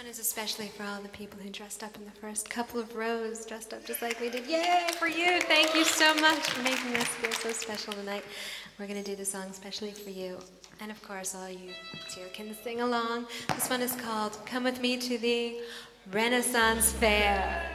one is especially for all the people who dressed up in the first couple of rows, dressed up just like we did. Yay for you! Thank you so much for making this feel so special tonight. We're going to do the song specially for you. And of course, all you too can sing along. This one is called Come With Me to the Renaissance Fair.